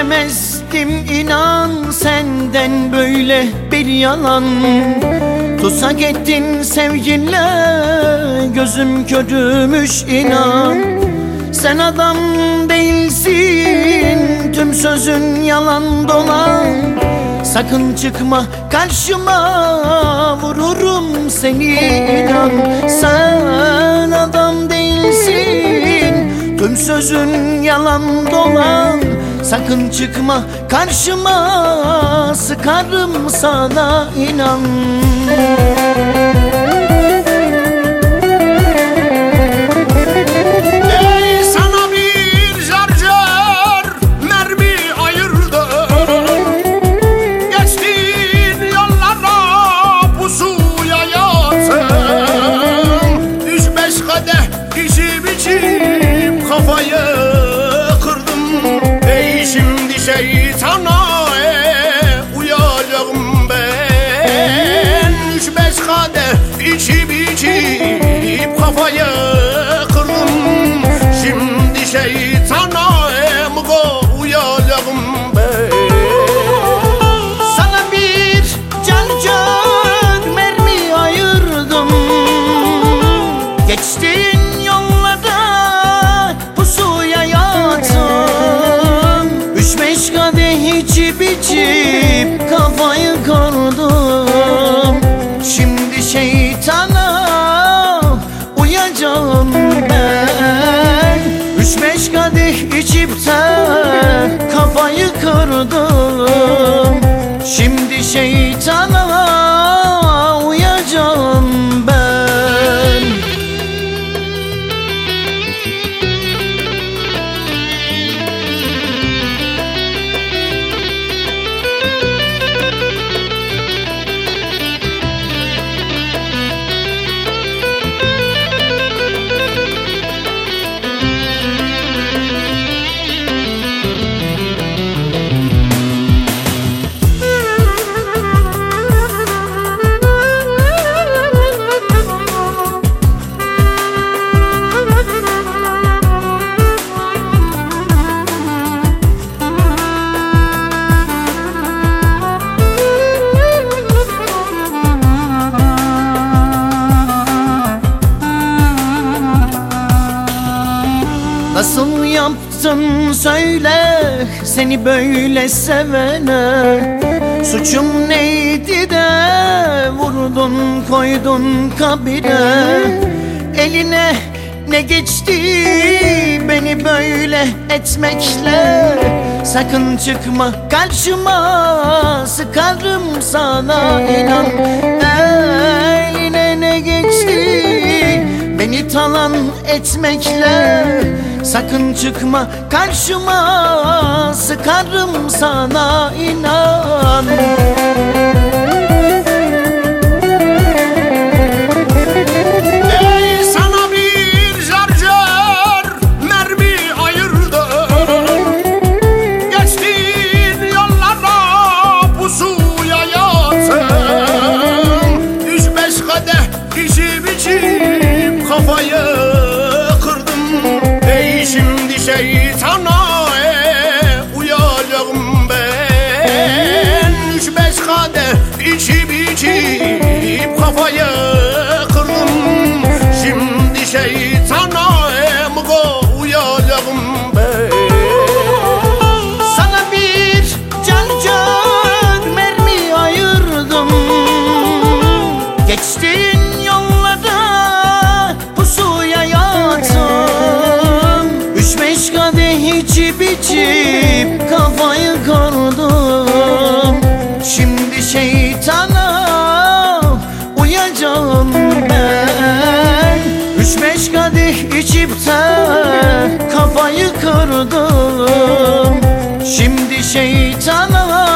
işlemezdim inan senden böyle bir yalan. Tutsak ettin sevginle gözüm körümüş inan. Sen adam değilsin tüm sözün yalan dolan. Sakın çıkma karşıma vururum seni inan. Sen adam değilsin tüm sözün yalan dolan Sakın çıkma karşıma sıkarım sana inan şimdi şeytana e, içip içip kafayı kırdım. Şimdi şeytana uyacağım ben. Üç beş kadeh içip yaptın söyle seni böyle sevene. Suçum neydi de vurdun koydun kabire. Eline ne geçti beni böyle etmekle? Sakın çıkma karşıma sıkarım sana inan. Eline ne geçti Beni talan etmekle Sakın çıkma karşıma Sıkarım sana inan şimdi de kafayı kırdım. Şimdi şeytana